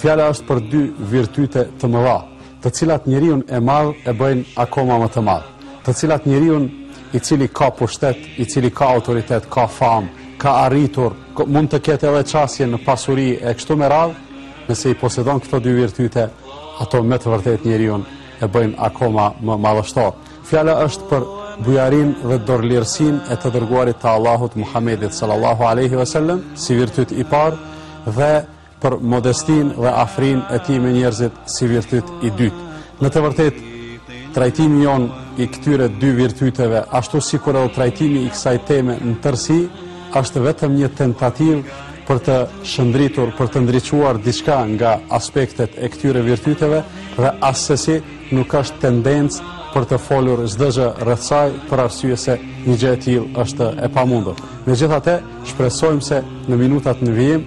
Fjala është për dy virtyte të mëdha, të cilat njeriun e madh e bëjnë akoma më të madh, të cilat njeriun i cili ka pushtet, i cili ka autoritet, ka famë, ka arritur, mund të ketë edhe qasje në pasuri e kështu me radhë, nëse i posedon këto dy virtyte, ato me të vërtetë njeriun e bëjnë akoma më madhështor. Fjala është për bujarinë dhe dorëlirësinë e të dërguarit të Allahut Muhammedit sallallahu aleyhi ve sellem, si virtyt i parë, dhe për modestinë dhe afrinë e tij me njerëzit si virtyt i dytë. Në të vërtetë, trajtimi jonë i këtyre dy virtyteve, ashtu sikur edhe trajtimi i kësaj teme në tërësi, është vetëm një tentativë për të shëndritur, për të ndriçuar diçka nga aspektet e këtyre virtyteve dhe assesi nuk është tendencë për të folur çdo gjë rreth saj për arsye se një gjë e tillë është e pamundur. Megjithatë, shpresojmë se në minutat në vijim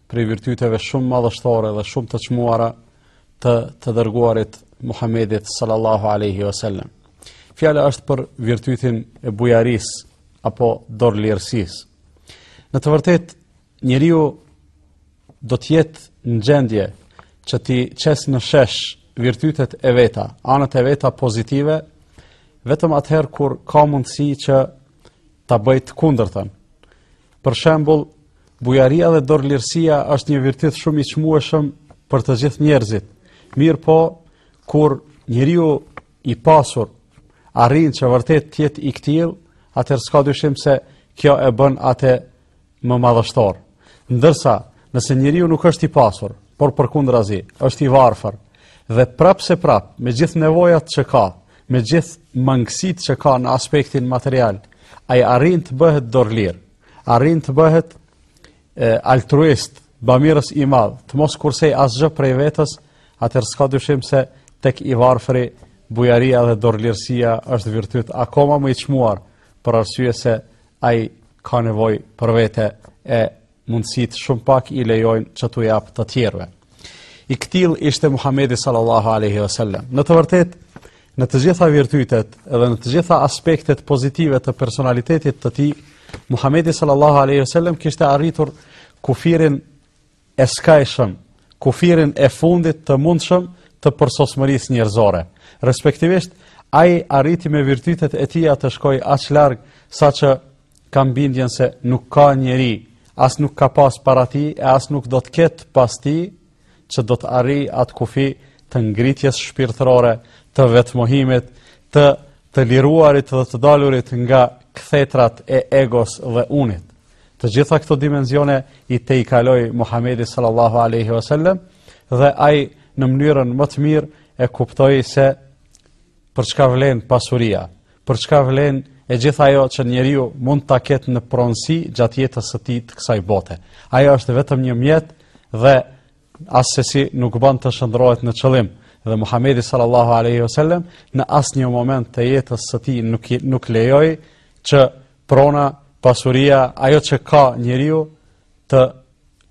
prej virtyteve shumë madhështore dhe shumë të çmuara të të dërguarit Muhammedit sallallahu alaihi wasallam. Fjala është për virtytin e bujarisë apo dorëlirësisë. Në të vërtetë, njeriu do të jetë në gjendje që t'i qesë në shesh virtytet e veta, anët e veta pozitive, vetëm atëherë kur ka mundësi që ta bëjë të kundërtën. Për shembull, bujaria dhe dorëlirësia është një virtyt shumë i çmueshëm për të gjithë njerëzit. Mirëpo, kur njeriu i pasur arrin që vërtet të jetë i këtillë, atëherë s'ka dyshim se kjo e bën atë më madhështor. Ndërsa, nëse njeriu nuk është i pasur, por përkundrazi, është i varfër dhe prapëseprapë me gjithë nevojat që ka, me gjithë mangësitë që ka në aspektin material, ai arrin të bëhet dorëlirë, arrin të bëhet e, altruist, bamirës i madh, të mos kursejë asgjë prej vetes, atëherë s'ka dyshim se tek i varfëri bujaria dhe dorëlirësia është virtyt akoma më i çmuar, për arsye se ai ka nevojë për vete e mundësitë shumë pak i lejojnë që t'u japë të tjerëve. I këtillë ishte Muhamedi sallallahu alaihi wasallam. Në të vërtetë, në të gjitha virtytet dhe në të gjitha aspektet pozitive të personalitetit të tij, Muhamedi sallallahu alaihi wasallam kishte arritur kufirin e skajshëm, kufirin e fundit të mundshëm të përsosmërisë njerëzore. Respektivisht, ai arriti me virtytet e tija të shkojë aq larg saqë kam bindjen se nuk ka njeri, as nuk ka pas para tij e as nuk do të ketë pas tij, që do të arrijë atë kufi të ngritjes shpirtërore, të vetmohimit, të të liruarit dhe të dalurit nga kthetrat e egos dhe unit. Të gjitha këto dimensione i tejkaloi Muhamedi sallallahu alaihi wasallam dhe ai në mënyrën më të mirë e kuptoi se për çka vlen pasuria, për çka vlen e gjitha ajo që njeriu mund ta ketë në pronësi gjatë jetës së tij të kësaj bote. Ajo është vetëm një mjet dhe assesi nuk bën të shndrohet në qëllim dhe Muhamedi sallallahu alaihi wasallam në asnjë moment të jetës së tij nuk lejoi që prona, pasuria, ajo që ka njeriu të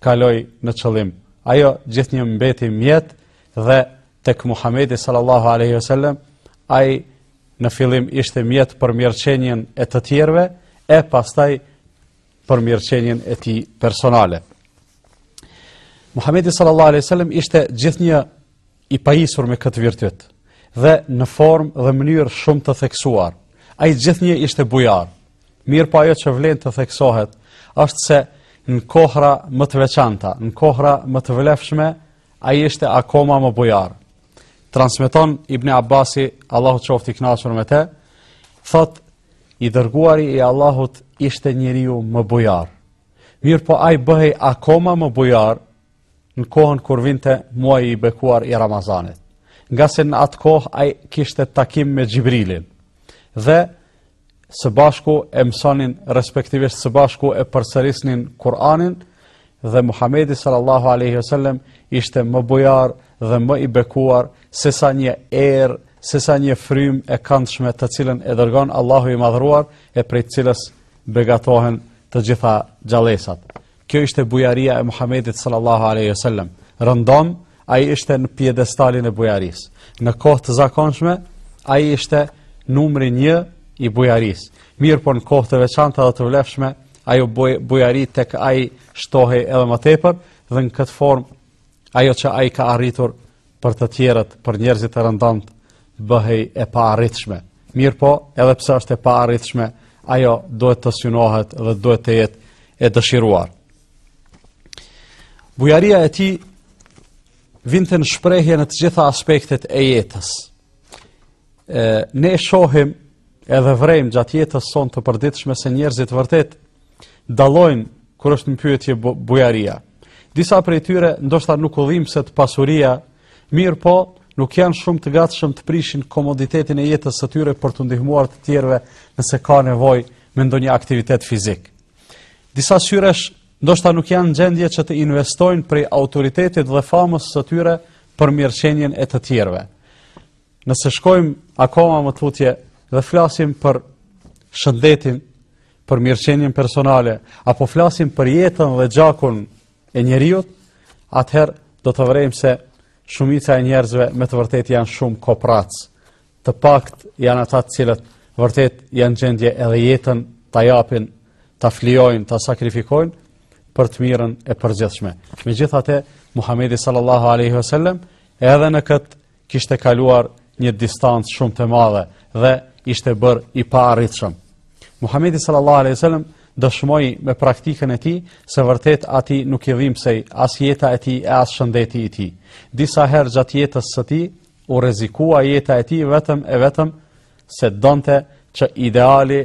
kalojë në qëllim. Ajo gjithnjë mbeti mjet dhe tek Muhamedi sallallahu alaihi wasallam ai në fillim ishte mjet për mirëqenien e të tjerëve e pastaj për mirëqenien e tij personale. Muhamedi sallallahu alaihi wasallam ishte gjithnjë i pajisur me këtë virtyt dhe në formë dhe mënyrë shumë të theksuar. Ai gjithnjë ishte bujar. Mirëpo ajo që vlen të theksohet është se në kohra më të veçanta, në kohra më të vlefshme, ai ishte akoma më bujar. Transmeton Ibn Abbasi, Allahu qoftë i kënaqur me të, thotë i dërguari i Allahut ishte njeriu më bujar. Mirëpo ai bëhej akoma më bujar në kohën kur vinte muaji i bekuar i Ramazanit. Ngase në atë kohë ai kishte takim me Xhibrilin dhe së bashku e mësonin respektivisht së bashku e përsërisnin Kur'anin dhe Muhamedi sallallahu alaihi wasallam ishte më bujar dhe më i bekuar sesa një erë, sesa një frymë e këndshme të cilën e dërgon Allahu i madhëruar e prej të cilës begatohen të gjitha gjallesat. Kjo ishte bujaria e Muhamedit sallallahu alaihi wasallam. Rëndom ai ishte në piedestalin e bujarisë. Në kohë të zakonshme ai ishte numri 1 i bujarisë. Mirëpo në kohë të veçanta dhe të vlefshme ajo bujari tek ai shtohej edhe më tepër dhe në këtë formë ajo që ai ka arritur për të tjerët, për njerëzit e rëndomtë, bëhej e paarritshme. Mirëpo, edhe pse është e paarritshme, ajo duhet të synohet dhe duhet të jetë e dëshiruar. Bujaria e tij vinte në shprehje në të gjitha aspektet e jetës. E, ne shohim edhe vërejmë gjatë jetës sonë të përditshme se njerëzit vërtet dallojnë kur është në pyetje bujaria. Disa prej tyre ndoshta nuk u dhimbset pasuria, mirëpo nuk janë shumë të gatshëm të prishin komoditetin e jetës së tyre për të ndihmuar të tjerëve nëse ka nevojë me ndonjë aktivitet fizik. Disa syresh ndoshta nuk janë në gjendje që të investojnë prej autoritetit dhe famës së tyre për mirëqenien e të tjerëve. Nëse shkojmë akoma më tutje dhe flasim për shëndetin, për mirëqenien personale, apo flasim për jetën dhe gjakun e njeriut, atëherë do të vërejmë se shumica e njerëzve me të vërtetë janë shumë kopracë. Të paktë janë ata të cilët vërtet janë në gjendje edhe jetën ta japin, ta flijojnë, ta sakrifikojnë për të mirën e përgjithshme. Megjithatë, Muhamedi sallallahu aleyhi vësallem edhe në këtë kishte kaluar një distancë shumë të madhe dhe ishte bërë i paarritshëm. Muhamedi sallallahu alaihi sallam dëshmoi me praktikën e tij se vërtet atij nuk i dhimbsej as jeta e tij e as shëndeti i tij. Disa herë gjatë jetës së tij u rrezikua jeta e tij vetëm e vetëm se donte që ideali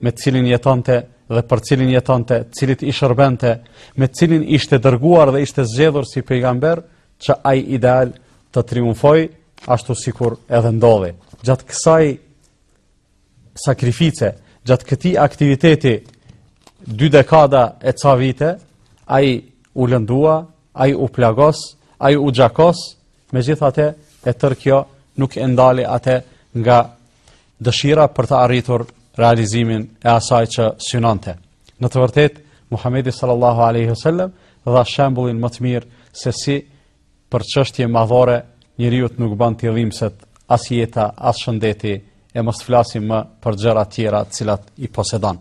me të cilin jetonte dhe për cilin jetonte, të cilit i shërbente, me të cilin ishte dërguar dhe ishte zgjedhur si pejgamber, që ai ideal të triumfojë, ashtu sikur edhe ndodhi. Gjatë kësaj sakrifice, gjatë këtij aktiviteti, dy dekada e ca vite, ai u lëndua, ai u plagos, ai u gjakos, Megjithatë, e tërë kjo nuk e ndali atë nga dëshira për të arritur realizimin e asaj që synonte. Në të vërtetë, Muhamedi sallallahu alaihi wasallam dha shembullin më të mirë se si për çështje madhore njeriut nuk bën t'i dhimbset as jeta, as shëndeti e mos flasim më për gjëra të tjera të cilat i posedon.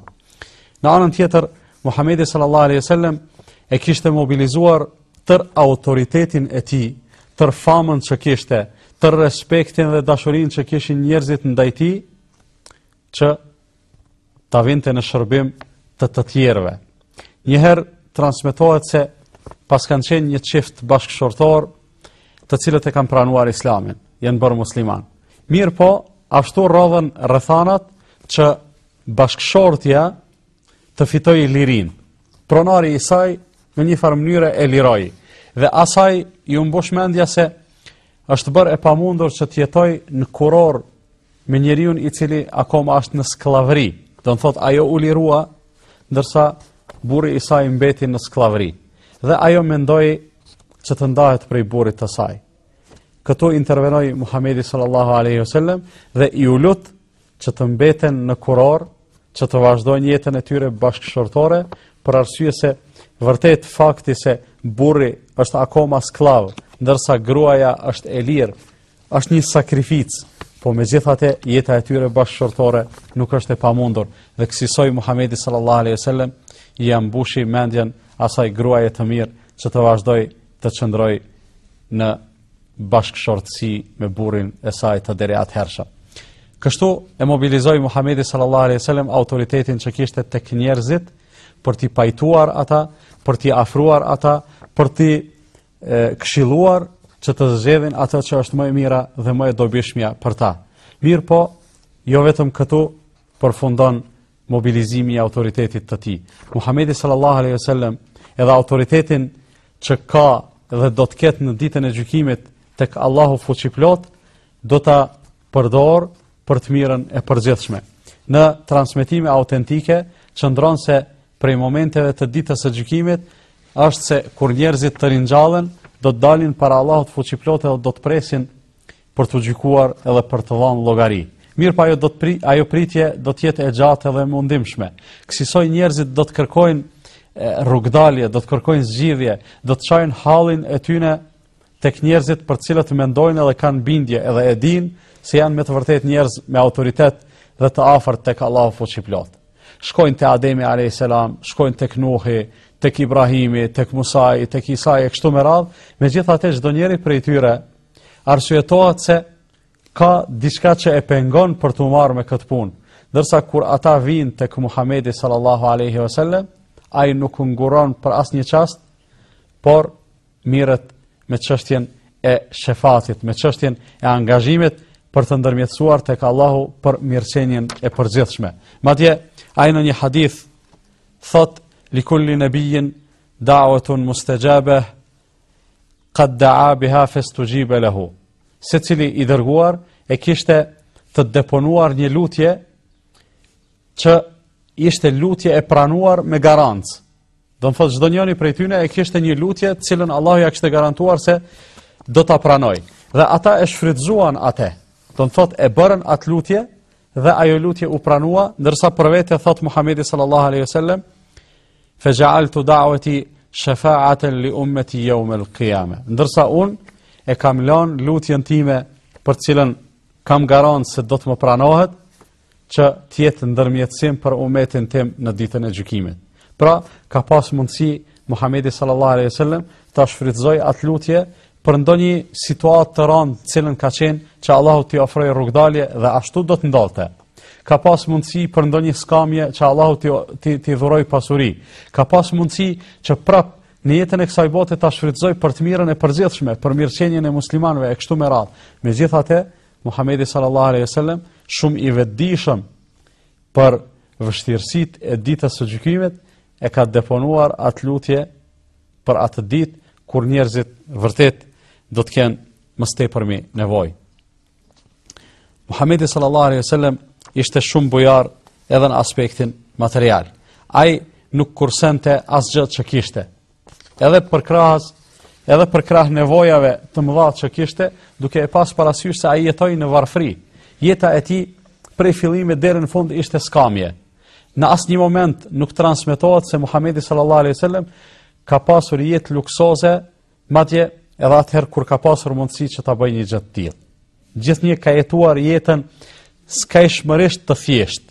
Në anën tjetër, Muhamedi sallallahu alaihi wasallam e kishte mobilizuar tërë autoritetin e tij, tërë famën që kishte, tërë respektin dhe dashurinë që kishin njerëzit ndaj tij, që ta vinte në shërbim të të tjerëve. Njëherë transmetohet se paskan qenë një çift bashkëshortor, të cilët e kanë pranuar Islamin, janë bërë muslimanë. Mirëpo, ashtu rrodhën rrethanat që bashkëshortja të fitojë lirinë. Pronari i saj në një farë mënyre e liroi. Dhe asaj iu mbush mendja se është bërë e pamundur që të jetojë në kurorë me njeriun i cili akoma është në skllavëri. Domethënë, ajo u lirua, ndërsa burri i saj mbeti në skllavëri. Dhe ajo mendoi që të ndahet prej burrit të saj. Këtu intervenoi Muhamedi sallallahu aleyhi sallem dhe iu lut që të mbeten në kurorë, që të vazhdojnë jetën e tyre bashkëshortore, për arsye se vërtet fakti se burri është akoma skllav, ndërsa gruaja është e lirë, është një sakrificë, po megjithatë jeta e tyre bashkëshortore nuk është e pamundur. Dhe kësisoj Muhamedi sallallahu alaihi wasallam ia mbushi mendjen asaj gruaje të mirë që të vazhdojë të qëndrojë në bashkëshortësi me burrin e saj të deriatëhershëm. Kështu e mobilizoi Muhamedi sallallahu alaihi wasallam autoritetin që kishte tek njerëzit për t'i pajtuar ata, për t'i afruar ata, për t'i këshilluar që të zgjedhin atë që është më e mira dhe më e dobishmja për ta. Mirëpo, jo vetëm këtu përfundon mobilizimi i autoritetit të tij. Muhamedi sallallahu alaihi wasallam edhe autoritetin që ka dhe do të ketë në ditën e gjykimit tek Allahu fuqiplotë do ta përdorë për të mirën e përgjithshme. Në transmetime autentike qëndron se prej momenteve të ditës së gjykimit është se kur njerëzit të ringjallen do të dalin para Allahut fuqiplotë dhe do të presin për të gjykuar edhe për të dhënë llogari. Mirëpo po ajo do të pri, ajo pritje do të jetë e gjatë edhe e mundimshme. Kësisoj njerëzit do të kërkojnë rrugëdalje, do të kërkojnë zgjidhje, do të qajnë hallin e tyre tek njerëzit për të cilët mendojnë edhe kanë bindje, edhe e dinë se janë me të vërtetë njerëz me autoritet dhe të afërt tek Allahu fuqiplotë. Shkojnë te Ademi alayhis salam, shkojnë tek Nuhi, tek Ibrahimi, tek Musa, tek Isa e kështu me radhë, megjithatë çdonjëri prej tyre Arsyetohet se ka diçka që e pengon për t'u marrë me këtë punë. Ndërsa kur ata vijnë tek Muhamedi sallallahu alaihi wasallam, ai nuk ngurron për asnjë çast, por mirret me çështjen e shefatit, me çështjen e angazhimit për të ndërmjetësuar tek Allahu për mirëqenien e përgjithshme. Madje ai në një hadith thotë li kulli nabiyyin da'watun mustajabah qad da'a biha fastujiba lahu. Secili i dërguar e kishte të deponuar një lutje që ishte lutje e pranuar me garancë. Do të thotë çdonjëri prej tyre e kishte një lutje të cilën Allahu ia kishte garantuar se do ta pranojë. Dhe ata e shfrytëzuan atë. Do të thotë e bërën atë lutje dhe ajo lutje u pranua, ndërsa për vete thotë Muhamedi sallallahu alaihi wasallam, "Fa ja'altu da'wati shafa'atan li ummati yawm al-qiyamah." Ndërsa unë e kam lanë lutjen time për të cilën kam garancë se do të më pranohet, që të jetë ndërmjetësim për umetin tim në ditën e gjykimit. Pra, ka pas mundësi Muhamedi sallallahu alaihi wasallam ta shfrytëzojë atë lutje për ndonjë situatë të rëndë në të cilën ka qenë që Allahu t'i ofrojë rrugdalje dhe ashtu do të ndodhte. Ka pas mundësi për ndonjë skamje që Allahu t'i t'i t'i dhurojë pasuri. Ka pas mundësi që prap në jetën e kësaj bote ta shfrytëzojë për të mirën e përgjithshme, për mirëqenien e muslimanëve e kështu me radhë. Megjithatë, Muhamedi sallallahu alaihi wasallam shumë i vetëdijshëm për vështirësitë e ditës së gjykimit e ka deponuar atë lutje për atë ditë kur njerëzit vërtet do të kenë më së tepërmi nevojë. Muhamedi sallallahu alaihi wasallam ishte shumë bujar edhe në aspektin material. Ai nuk kursente asgjë që kishte. Edhe përkrahas, edhe përkrah nevojave të mëdha që kishte, duke e pas parasysh se ai jetoi në varfëri. Jeta e tij prej fillimit deri në fund ishte skamje. Në asnjë moment nuk transmetohet se Muhamedi sallallahu alaihi wasallam ka pasur jetë luksoze, madje edhe atëherë kur ka pasur mundësi që ta bëjë një gjë të tillë. Gjithnjë ka jetuar jetën skajshmërisht të thjeshtë,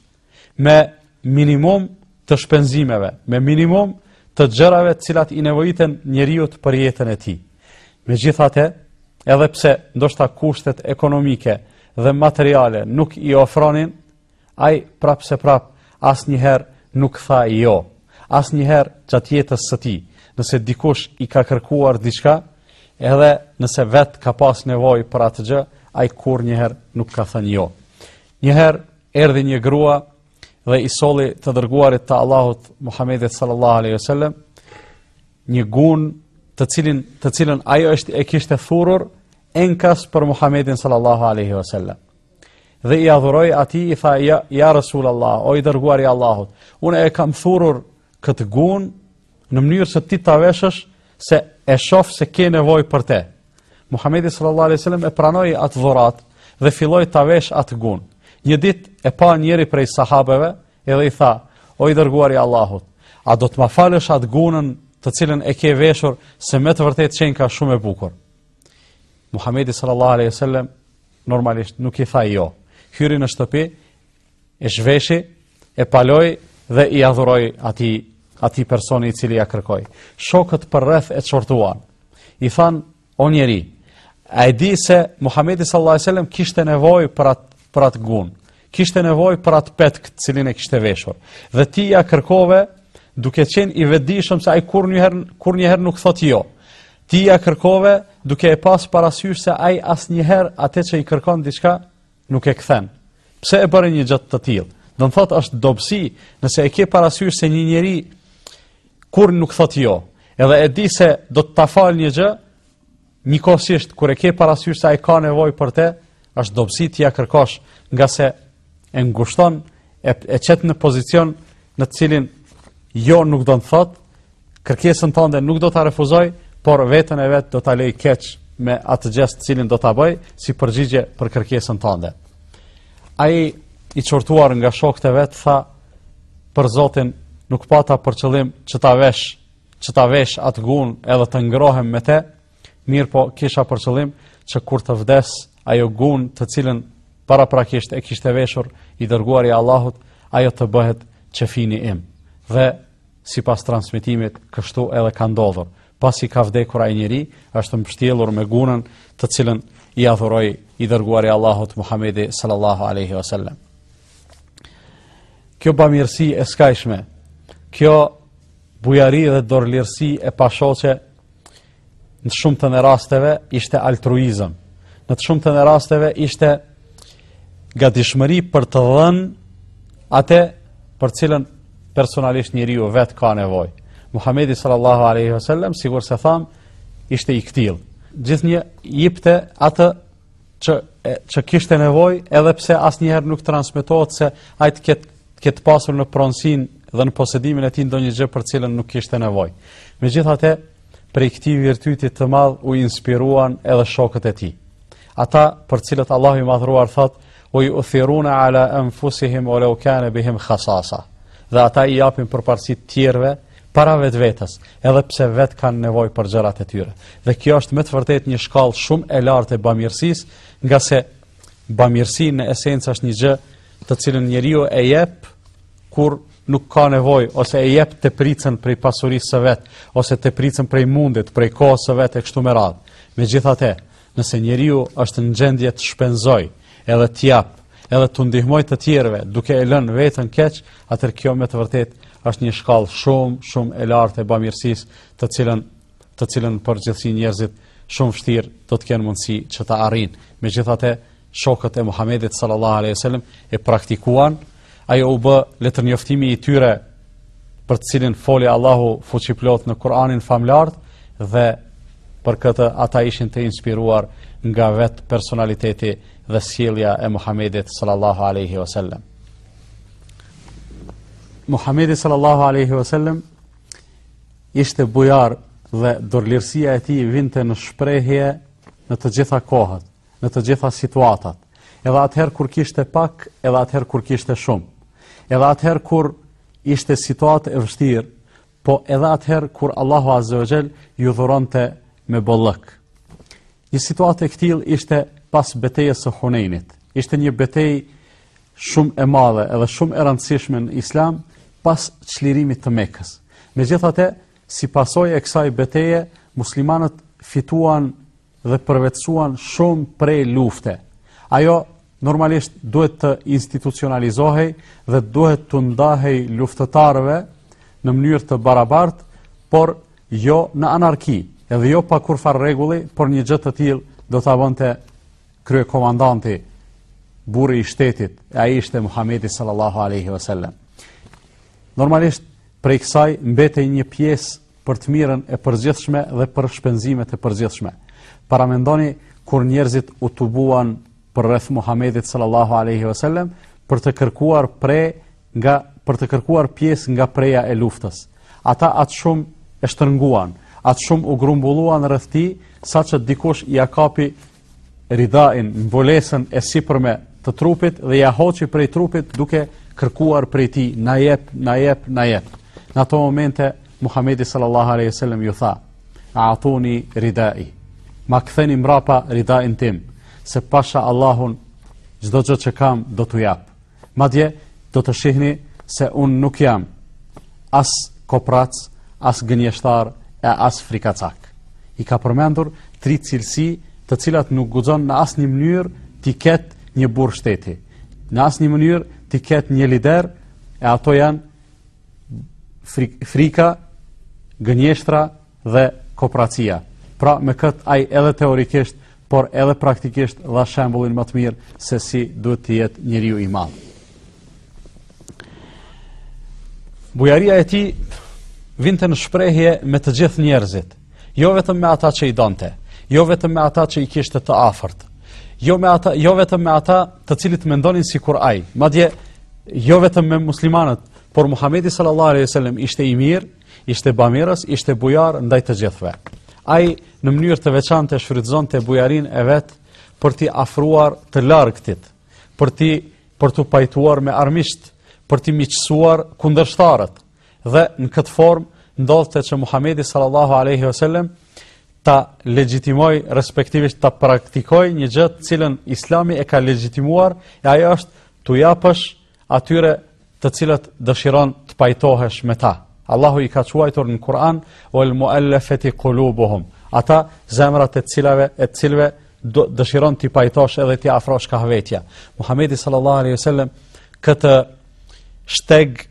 me minimum të shpenzimeve, me minimum të gjërave të cilat i nevojiten njeriut për jetën e tij. Megjithatë, edhe pse ndoshta kushtet ekonomike dhe materiale nuk i ofronin Ai prapëseprapë asnjëherë nuk tha jo, asnjëherë gjatë jetës së tij, nëse dikush i ka kërkuar diçka, edhe nëse vetë ka pas nevojë për atë gjë, ai kurrnjëherë nuk ka thënë jo. Njëherë erdi një grua dhe i solli të dërguarit të Allahut Muhammedit sallallahu aleyhi sallam, një gunë të cilin, të cilin ajo vetë e kishte thurur, enkas për Muhammedin sallallahu aleyhi sallam. Dhe ia dhuroi atij i tha ja ja Rasul Allah, o i dërguari i Allahut, unë e kam thurur këtë gunë në mënyrë se ti ta veshësh se e shoh se ke nevojë për të. Muhamedi sallallahu alaihi wasallam e pranoi atë dhuratë dhe filloi ta veshë atë gunë. Një ditë e pa njëri prej sahabëve edhe i tha, o i dërguari i Allahut, a do të ma falësh atë gunën të cilën e ke veshur se me të vërtetë qenka shumë e bukur. Muhamedi sallallahu alaihi wasallam normalisht nuk i tha jo. Hyri në shtëpi, e zhveshi, e paloi dhe ia dhuroi atij atij personi i cili ia kërkoi. Shokët përreth e qortuan. I thanë, o njeri, a e di se Muhamedi sallallahu alaihi wasallam kishte nevojë për atë për atë gunë. kishte nevojë për atë petk të cilin e kishte veshur. Dhe ti ia kërkove duke qenë i vetëdijshëm se ai kurrëherë kurrëherë nuk thotë jo. Ti ia kërkove duke e pas parasysh se ai asnjëherë atë që i kërkon diçka nuk e kthen. Pse e bëre një gjë të tillë? Do të thotë është dobësi nëse e ke parasysh se një njeri kurrë nuk thotë jo, edhe e di se do të ta falë një gjë, Njëkohësisht kur e ke parasysh se ai ka nevojë për të, është dobësi t'ia kërkosh, ngase e ngushton e, e qet në pozicion në të cilin jo nuk do të thotë, kërkesën tënde nuk do ta refuzojë, por veten e vet do ta lejë keq me atë gjest të cilin do ta bëjë si përgjigje për kërkesën tënde. Ai i qortuar nga shokët e vet tha për Zotin nuk pata për qëllim që ta vesh që ta vesh atë gunë edhe të ngrohem me te, mirëpo kisha për qëllim që kur të vdes ajo gunë të cilën paraprakisht e kishte veshur i dërguari i Allahut, ajo të bëhet qefini im. Dhe sipas transmetimit kështu edhe ka ndodhur. Pasi ka vdekur ai njeri, është mbështjellur me gunën të cilën ia dhuroi i dërguari i Allahut Muhammedi sallallahu aleyhi wasallam. Kjo bamirësi e skajshme, kjo bujari dhe dorëlirësi e pashoqe në të shumtën e rasteve ishte altruizëm, në të shumtën e rasteve ishte gatishmëri për të dhënë ate për cilën personalisht njeriu vetë ka nevojë. Muhamedi sallallahu aleyhi vësallem, sikurse thamë, ishte i këtillë. Gjithnjë jipte atë që që kishte nevojë edhe pse asnjëherë nuk transmetohet se ai të ketë ketë pasur në pronësinë dhe në posedimin e tij ndonjë gjë për cilën nuk kishte nevojë. Megjithatë, prej këtij virtyti të madh u inspiruan edhe shokët e tij. Ata për cilët Allahu i madhëruar thotë: "Ue juthiruna ala anfusihim wa law kana bihim khasasa." Dhe ata i japin përparësi të tjerëve para vetvetes, edhe pse vetë kanë nevojë për gjërat e tyre. Dhe kjo është me të vërtetë një shkallë shumë e lartë e bamirësisë, ngase bamirësia në esencë është një gjë të cilën njeriu e jep kur nuk ka nevojë ose e jep tepricën prej pasurisë së vet ose tepricën prej mundit, prej kohës së vet e kështu me radhë. Megjithatë, Nëse njeriu është në gjendje të shpenzojë, edhe të japë, edhe t'u ndihmojë të tjerëve, duke e lënë veten keq, atëherë kjo me të vërtetë është një shkallë shumë, shumë e lartë e bamirësisë, të cilën të cilën në përgjithësi njerëzit shumë vështirë do të kenë mundësi që ta arrijnë. Megjithatë, shokët e Muhamedit sallallahu alaihi wasallam e praktikuan, ajo u bë letërnjoftimi i tyre për të cilin foli Allahu fuqiplotë në Kur'anin famëlartë dhe për këtë ata ishin të inspiruar nga vetë personaliteti dhe sjellja e Muhamedit sallallahu alaihi wasallam. Muhamedi sallallahu alaihi wasallam ishte bujar dhe dorëlirësia e tij vinte në shprehje në të gjitha kohët në të gjitha situatat, edhe atëherë kur kishte pak, edhe atëherë kur kishte shumë, edhe atëherë kur ishte situatë e vështirë, po edhe atëherë kur Allahu Azze ue Xhel u dhuronte me bollëk. Një situatë e këtillë ishte pas betejës së Hunejnit. Ishte një betejë shumë e madhe edhe shumë e rëndësishme në islam pas çlirimit të Mekës. Megjithate, si pasojë e kësaj beteje, muslimanët fituan dhe përvetësuan shumë prej lufte. Ajo normalisht duhet të institucionalizohej dhe duhet t'u ndahej luftëtarëve në mënyrë të barabartë, por jo në anarki, edhe jo pa kurfar rregulli, por një gjë të tillë do ta bënte kryekomandanti burri i shtetit, e ai ishte Muhamedi sallallahu alaihi wasallam. Normalisht prej kësaj mbetej një pjesë për të mirën e përgjithshme dhe për shpenzimet e përgjithshme. Paramendoni kur njerëzit u tubuan përreth Muhamedit sallallahu alaihi wasallam për të kërkuar pre nga për të kërkuar pjesë nga preja e luftës. Ata atë shumë e shtrënguan, atë shumë u grumbulluan rreth tij, saqë dikush ia kapi ridain, mbulesën e sipërme të trupit dhe ia hoqi prej trupit duke kërkuar prej tij, na jep, na jep, na jep. Në ato momente, Muhamedi sallallahu alaihi wasallam ju tha, a atuni ridai, ma ktheni mbrapa ridain tim, se pasha Allahun, çdo gjë që kam, do t'ju jap. Madje do të shihni se unë nuk jam as koprac, as gënjeshtar e as frikacak. I ka përmendur tri cilësi të cilat nuk guxon në asnjë mënyrë t'i ketë një burrë shteti. Në asnjë mënyrë t'i ketë një lider e ato janë frika, gënjeshtra dhe kopracia. Pra me këtë ai edhe teorikisht, por edhe praktikisht dha shembullin më të mirë se si duhet të jetë njeriu i madh. Bujaria e tij vinte në shprehje me të gjithë njerëzit, jo vetëm me ata që i donte, jo vetëm me ata që i kishte të afërt, jo me ata, jo vetëm me ata të cilët mendonin sikur ai, madje jo vetëm me muslimanët, por Muhamedi sallallahu alaihi wasallam ishte i mirë, Ishte bamirës, ishte bujar ndaj të gjithëve. Ai në mënyrë të veçantë shfrytëzonte bujarinë e vet për t'i afruar të largëtit, për t'i për t'u pajtuar me armiqt, për t'i miqësuar kundërshtarët. Dhe në këtë formë ndodhte që Muhamedi sallallahu alaihi wasallam ta legjitimojë respektivisht ta praktikojë një gjë të cilën Islami e ka legjitimuar, e ajo është t'u japësh atyre të cilët dëshiron të pajtohesh me ta. Allahu i ka quajtur në Kur'an wal muallafati qulubuhum. Ata zemrat e cilave e cilëve dëshiron t'i pajtosh edhe t'i afrosh kah vetja. Muhamedi sallallahu alaihi wasallam këtë shteg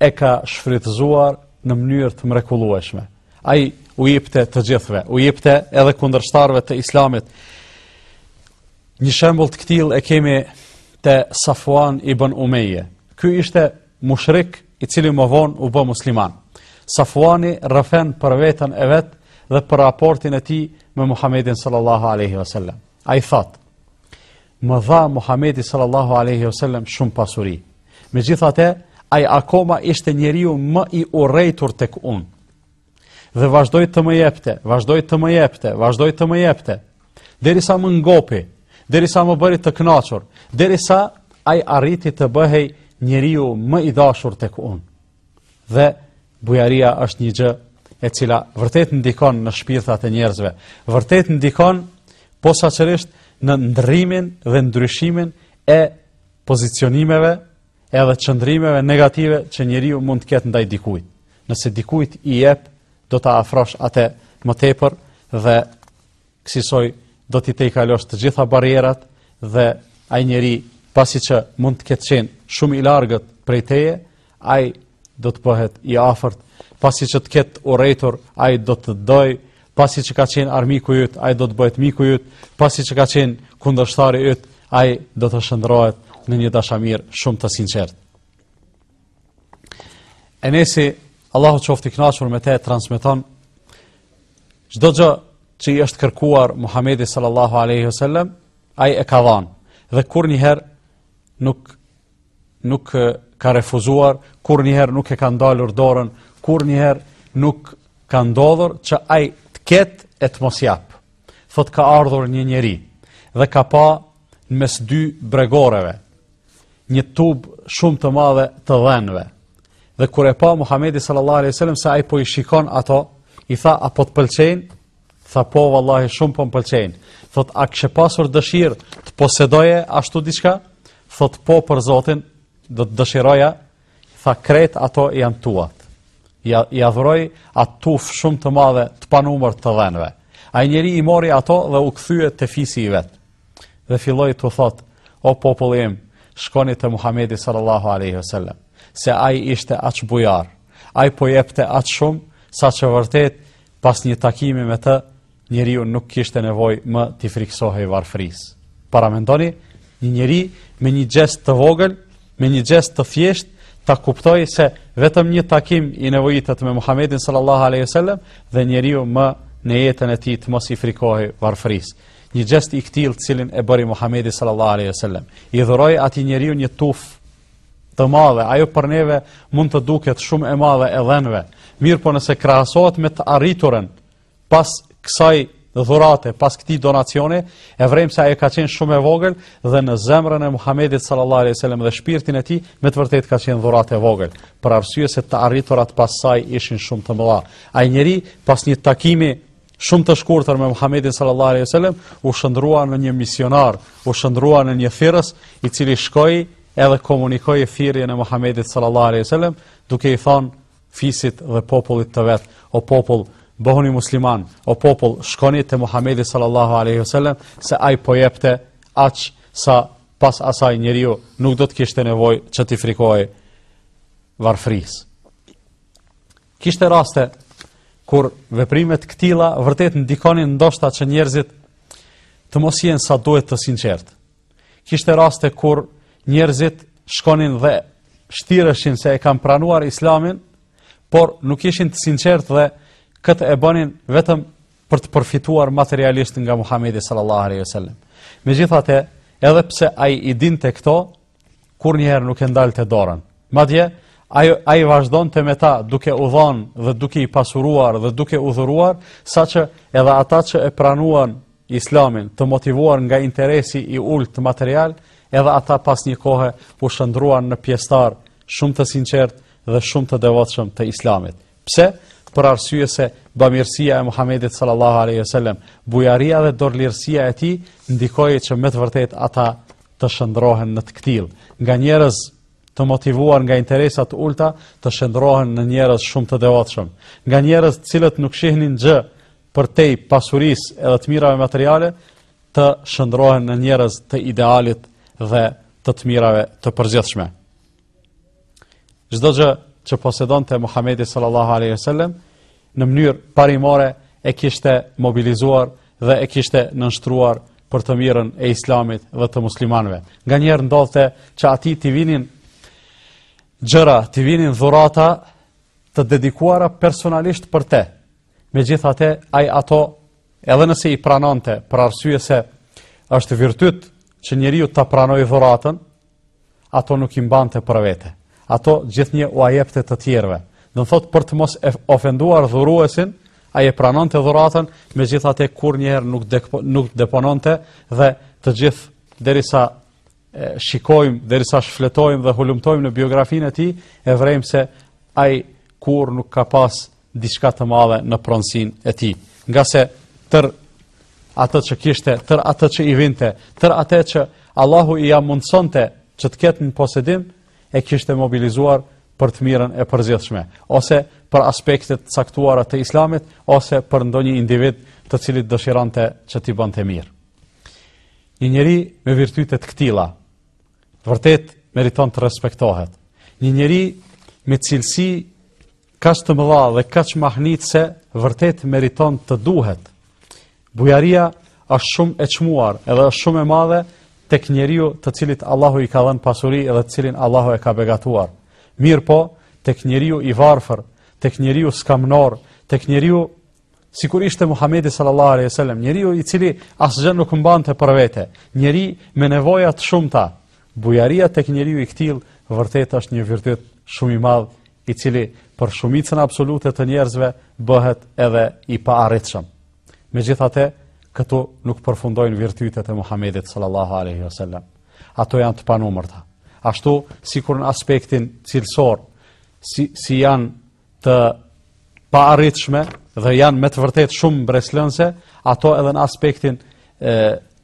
e ka shfrytëzuar në mënyrë të mrekullueshme. Ai u jepte të gjithëve, u jepte edhe kundërshtarëve të Islamit. Një shembull të këtillë e kemi te Safuan ibn Umeje. Ky ishte mushrik i cili më vonë u bë musliman. Safuani rrëfen për veten e vet dhe për raportin e tij me Muhamedin sallallahu alaihi wasallam. Ai thotë: "Më dha Muhamedi sallallahu alaihi wasallam shumë pasuri. Megjithatë, ai akoma ishte njeriu më i urrejtur tek unë." Dhe vazhdoi të më jepte, vazhdoi të më jepte, vazhdoi të më jepte, derisa më ngopi, derisa më bëri të kënaqur, derisa ai arriti të bëhej njeriu më i dashur tek unë. Dhe bujaria është një gjë e cila vërtet ndikon në shpirtat e njerëzve, vërtet ndikon posaçërisht në ndërrimin dhe ndryshimin e pozicionimeve edhe qëndrimeve negative që njeriu mund të ketë ndaj dikujt. Nëse dikujt i jep, do ta afrosh atë më tepër dhe kësisoj do t'i tejkalosh të gjitha barrierat dhe ai njeri pasi që mund të ketë qenë shumë i largët prej teje, ai do të bëhet i afërt, pasi që të ketë urrejtur, ai do të dojë, pasi që ka qenë armiku yt, ai do të bëhet miku yt, pasi që ka qenë kundërshtari yt, ai do të shndërrohet në një dashamirë shumë të sinqertë. Enesi, Allahu qoftë i kënaqur me te, transmiton, çdo gjë që i është kërkuar Muhamedit sallallahu aleyhi sallem, ai e ka dhanë, dhe kurrnjëherë nuk nuk ka refuzuar, kurrnjëherë nuk e ka ndalur dorën, kurrnjëherë nuk ka ndodhur që ai të ketë e të mos japë. Thotë ka ardhur një njeri dhe ka pa në mes dy bregoreve një tubë shumë të madhe të dhenve. Dhe kur e pa Muhamedi sallallahu alaihi wasallam se ai po i shikon ato, i tha a po të pëlqejnë? Tha po vallahi shumë po më pëlqejnë. Thotë a kishe pasur dëshirë të posedoje ashtu diçka? Thotë po për Zotin do të dëshiroja. Tha krejt ato janë tuat. Ja, ia dhuroi atë tufë shumë të madhe të panumër të dhenve. Ai njeri i mori ato dhe u kthye te fisi i vet. Dhe filloi të thotë, o populli im, shkoni te Muhamedi sallallahu alaihi wasallam, se ai ishte aq bujar. Ai po jepte aq shumë saqë vërtet Pas një takimi me të, njeriu nuk kishte nevojë më t'i frikësohej varfërisë. Paramendoni, një njeri me një gjest të vogël, me një gjest të thjeshtë, ta kuptojë se vetëm një takim i nevojitet me Muhammedin sallallahu alaihi wasallam dhe njeriu më në jetën e tij të mos i frikohej varfërisë. Një gjest i këtillë, të cilin e bëri Muhammedi sallallahu alaihi wasallam, i dhuroi atij njeriu një tufë të madhe, ajo për neve mund të duket shumë e madhe e dhenve, mirëpo nëse krahasohet me të arriturën pas kësaj dhurate, pas këtij donacioni, e vërejmë se ajo ka qenë shumë e vogël dhe në zemrën e Muhammedit sallallahu alaihi wasallam dhe shpirtin e tij me të vërtetë ka qenë dhuratë e vogël, për arsye se të arriturat pas saj ishin shumë të mëdha. Ai njeri pas një takimi shumë të shkurtër me Muhamedin sallallahu alaihi wasallam, u shndërrua në një misionar, u shndërrua në një thirrës, i cili shkoi edhe komunikoi thirrjen e Muhamedit sallallahu alaihi wasallam, duke i thënë fisit dhe popullit të vet, o popull, bëhuni muslimanë, o popull, shkoni te Muhamedi sallallahu alaihi wasallam, se ai po jepte aq sa pas asaj njeriu nuk do të kishte nevojë që t'i frikohej varfërisë. Kishte raste kur veprimet e këtilla vërtet ndikonin ndoshta që njerëzit të mos jenë sa duhet të sinqertë. Kishte raste kur njerëzit shkonin dhe shtireshin se e kanë pranuar islamin, por nuk ishin të sinqertë dhe këtë e bënin vetëm për të përfituar materialisht nga Muhamedi sallallahu alaihi wasallam. Megjithatë, edhe pse ai i dinte këto, kurrnjëherë nuk e ndalte dorën. Madje, ai vazhdonte me ta duke u dhënë dhe duke i pasuruar dhe duke u dhuruar, saqë edhe ata që e pranuan islamin të motivuar nga interesi i ulët material, edhe ata pas një kohe u shndërruan në pjesëtarë shumë të sinqertë dhe shumë të devotshëm të islamit. Pse? Për arsye se bamirësia e Muhamedit sallallahu alaihi wasallam, bujaria dhe dorëlirësia e tij ndikoi që me të vërtetë ata të shndërrohen në të këtillë. Nga njerëz të motivuar nga interesa të ulta, të shndërrohen në njerëz shumë të devotshëm. Nga njerëz të cilët nuk shihnin gjë përtej pasurisë edhe të mirave materiale, të shndërrohen në njerëz të idealit dhe të të mirave të përgjithshme. Çdo gjë që posedonte Muhamedi sallallahu alaihi wasallam në mënyrë parimore e kishte mobilizuar dhe e kishte nënshtruar për të mirën e islamit dhe të muslimanëve. Nganjëherë ndodhte që atij t'i vinin gjëra, t'i vinin dhurata të dedikuara personalisht për te. Megjithatë, ai ato edhe nëse i pranonte, për arsye se është virtyt që njeriu ta pranojë dhuratën, ato nuk i mbante për vete. Ato gjithnjë ua jepte të tjerëve. Do të thotë për të mos ofenduar dhuruesin, ai e pranonte dhuratën, megjithatë kurrnjëherë nuk dekpo, nuk depononte dhe të gjithë derisa shikojmë, derisa shfletojmë dhe hulumtojmë në biografinë e tij, e vërejmë se ai kurrë nuk ka pas diçka të madhe në pronësinë e tij. Ngase tërë atë që kishte, tërë atë që i vinte, tërë atë që Allahu ia mundësonte që të ketë në posedim, e kishte mobilizuar për të mirën e përgjithshme, ose për aspektet caktuara të islamit, ose për ndonjë individ të cilit dëshironte që t'i bënte mirë. Një njeri me virtyte të këtilla, vërtet meriton të respektohet. Një njeri me cilësi kaq të mëdha dhe kaq mahnitëse vërtet meriton të duhet. Bujaria është shumë e çmuar, edhe është shumë e madhe tek njeriu të cilit Allahu i ka dhënë pasuri dhe të cilin Allahu e ka begatuar. Mirëpo, tek njeriu i varfër, tek njeriu skamnor, tek njeriu sikur ishte Muhamedi sallallahu alaihi wasallam, njeriu i cili asgjë nuk mbante për vete, njeri me nevoja të shumta. Bujaria tek njeriu i këtillë vërtet është një virtyt shumë i madh i cili për shumicën absolute të njerëzve bëhet edhe i paarritshëm. Megjithatë, këtu nuk përfundojnë virtytet e Muhamedit sallallahu alaihi wasallam. Ato janë të panumërta. Ashtu sikur në aspektin cilësor si si janë të paarritshme dhe janë me të vërtetë shumë mbreslënëse, ato edhe në aspektin e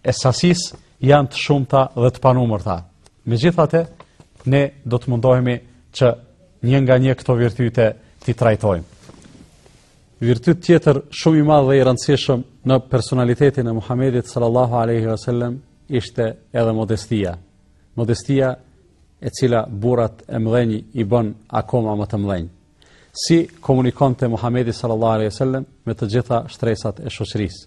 e sasisë janë të shumta dhe të panumërta. Megjithatë, ne do të mundohemi që një nga një këto virtyte t'i trajtojmë. Virtyt tjetër shumë i madh dhe i rëndësishëm në personalitetin e Muhamedit sallallahu alaihi wasallam ishte edhe modestia. Modestia e cila burrat e mëdhenj i bën akoma më të mëdhenj. Si komunikonte Muhamedi sallallahu alaihi wasallam me të gjitha shtresat e shoqërisë.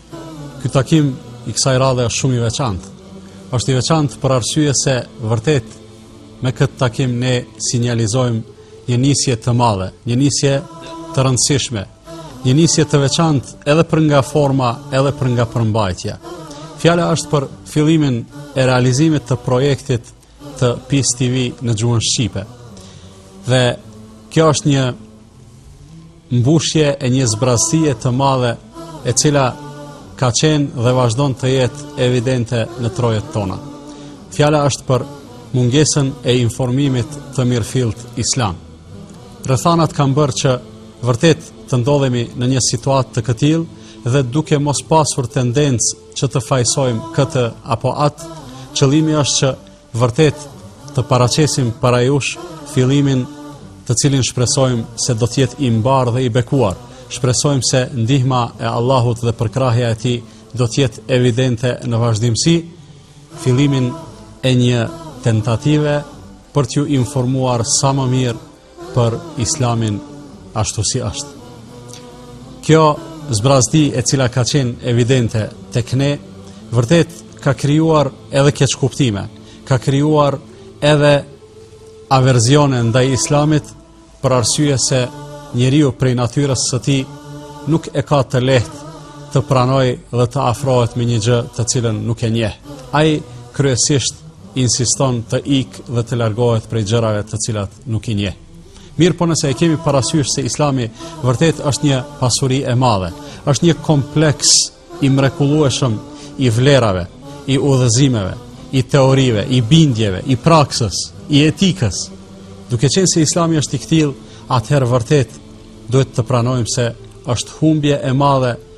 Ky takim i kësaj radhe është shumë i veçantë. Është i veçantë për arsye se vërtet me këtë takim ne sinjalizojmë një nisje të madhe, një nisje të rëndësishme, një nisje të veçantë edhe për nga forma, edhe për nga përmbajtja. Fjala është për fillimin e realizimit të projektit të Peace TV në gjuhën shqipe. Dhe kjo është një mbushje e një zbrazësie të madhe e cila ka qenë dhe vazhdon të jetë evidente në trojet tona. Fjala është për mungesën e informimit të mirëfilltë islam. Rrethanat kanë bërë që vërtet të ndodhemi në një situatë të këtillë dhe duke mos pasur tendencë që të fajësojmë këtë apo atë, qëllimi është që vërtet të paraqesim para jush fillimin të cilin shpresojmë se do të jetë i mbarë dhe i bekuar. Shpresojmë se ndihma e Allahut dhe përkrahja e tij do të jetë evidente në vazhdimësi fillimin e një tentative për t'ju informuar sa më mirë për islamin ashtu si është. Kjo zbrazti e cila ka qenë evidente tek ne, vërtet ka krijuar edhe keqkuptime, ka krijuar edhe averzione ndaj islamit për arsye se njeriu prej natyrës së tij nuk e ka të lehtë të pranojë dhe të afrohet me një gjë të cilën nuk e njeh. Ai kryesisht insiston të ikë dhe të largohet prej gjërave të cilat nuk i njeh. Mirëpo nëse e kemi parasysh se islami vërtet është një pasuri e madhe, është një kompleks i mrekullueshëm i vlerave, i udhëzimeve, i teorive, i bindjeve, i praksës, i etikës, duke qenë se islami është i këtillë, atëherë vërtet duhet të pranojmë se është humbje e madhe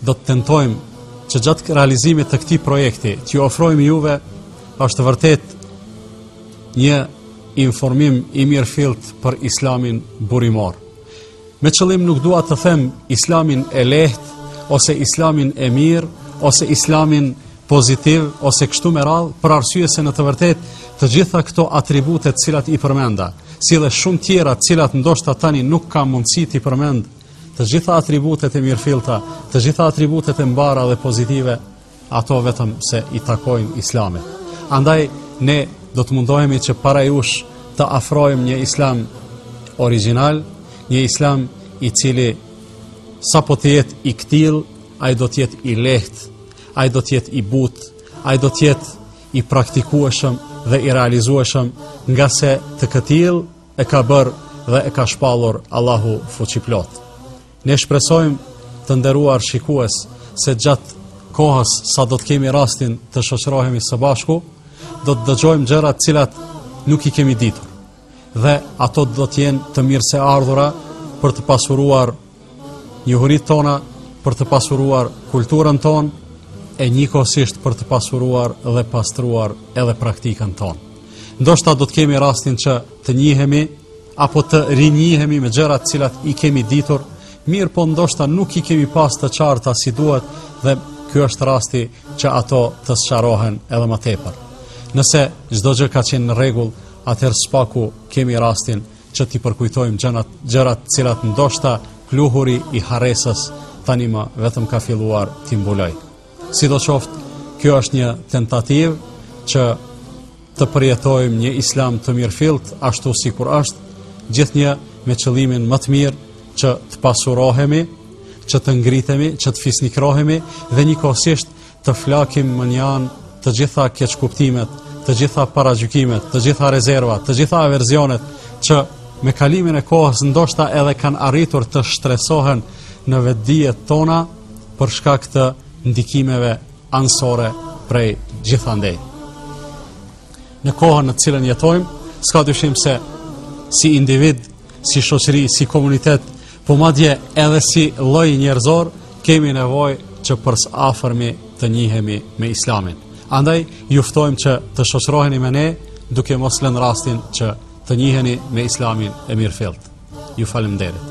Do të tentojmë që gjatë realizimit të këtij projekti, t'ju ofrojmë juve është vërtet një informim i mirëfilltë për islamin burimor. Me qëllim nuk dua të them islamin e lehtë, ose islamin e mirë, ose islamin pozitiv, ose kështu me radhë, për arsye se në të vërtetë të gjitha këto atribute të cilat i përmenda, si dhe shumë tjera të cilat ndoshta tani nuk ka mundësi t'i përmend, Të gjitha atributet e mirëfillta, të gjitha atributet e mbara dhe pozitive, ato vetëm se i takojnë islamit. Andaj, ne do të mundohemi që para jush të afrojmë një islam origjinal, një islam i cili sapo të jetë i këtillë, ai do të jetë i lehtë, ai do të jetë i butë, ai do të jetë i praktikueshëm dhe i realizueshëm ngase të këtillë e ka bërë dhe e ka shpallur Allahu fuqiplotë. Ne shpresojmë të nderuar shikues se gjatë kohës sa do të kemi rastin të shoqërohemi së bashku, do të dëgjojmë gjëra të cilat nuk i kemi ditur. Dhe ato do të jenë të mirëseardhura për të pasuruar njohuritë tona për të pasuruar kulturën tonë e njëkohësisht për të pasuruar dhe pastruar edhe praktikën tonë. Ndoshta do të kemi rastin që të njihemi apo të rinjihemi me gjëra të cilat i kemi ditur, mirëpo ndoshta nuk i kemi pas të qarta si duhet dhe ky është rasti që ato të sqarohen edhe më tepër. Nëse çdo gjë ka qenë në rregull, atëherë së paku kemi rastin që t'i përkujtojmë gjërat, gjëra të cilat ndoshta pluhuri i harresës tani më vetëm ka filluar t'i mbulojë. Sidoqoftë, kjo është një tentativë që të përjetojmë një islam të mirëfilltë, ashtu sikur është, gjithnjë me qëllimin më të mirë që të pasurohemi, që të ngritemi, që të fisnikërohemi dhe njëkohësisht Të flakim mënjanë të gjitha keqkuptimet, të gjitha paragjykimet, të gjitha rezervat, të gjitha averzionet që me kalimin e kohës ndoshta edhe kanë arritur të shtresohen në vetëdijet tona për shkak të ndikimeve anësore prej gjithandej. Në kohën në të cilën jetojmë, s'ka dyshim se si individ, si shoqëri, si komunitet, Po madje edhe si lloj njerëzor kemi nevojë që për së afërmi të njihemi me Islamin. Andaj ju ftojmë që të shoqëroheni me ne duke mos lënë rastin që të njiheni me Islamin e mirëfilltë. Ju faleminderit.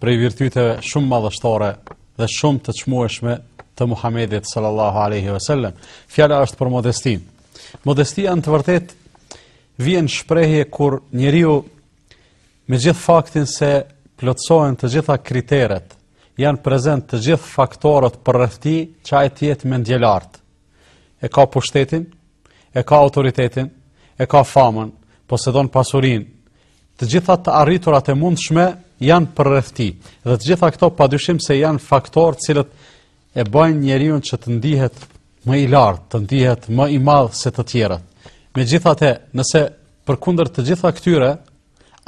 Prej virtyteve shumë madhështore dhe shumë të çmueshme të Muhamedit sallallahu alaihi wasallam, fjala është për modestinë. Modestia në të vërtetë vjen shprehje kur njeriu me gjithë faktin se plotësohen të gjitha kriteret, janë prezent të gjithë faktorët përreth tij, që ai të jetë mendjelartë. E ka pushtetin, e ka autoritetin, e ka famën, posedon pasurinë, të gjitha të arriturat e mundshme janë përreth tij, dhe të gjitha këto pa dyshim se janë faktorë të cilët e bëjnë njeriun që të ndihet më i lartë, të ndihet më i madh se të tjerët. Megjithatë, nëse përkundër të gjitha këtyre,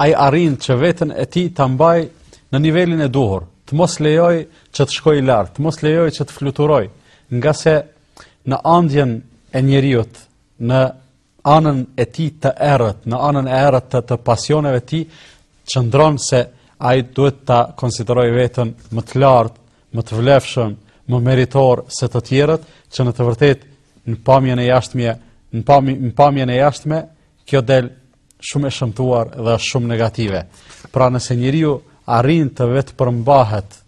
Ai arrin që veten e tij ta mbajë në nivelin e duhur, të mos lejojë që të shkojë lart, të mos lejojë që të fluturojë, ngase në andjen e njeriut, në anën e tij të errët, në anën e errët të, të pasioneve të tij, qëndron se ai duhet ta konsiderojë veten më të lartë, më të vlefshëm, më meritor se të tjerët, që në të vërtetë në pamjen e jashtme, në pamjen, në pamjen e jashtme, kjo del shumë e shëmtuar dhe është shumë negative. Pra nëse njeriu arrin të vetëpërmbahet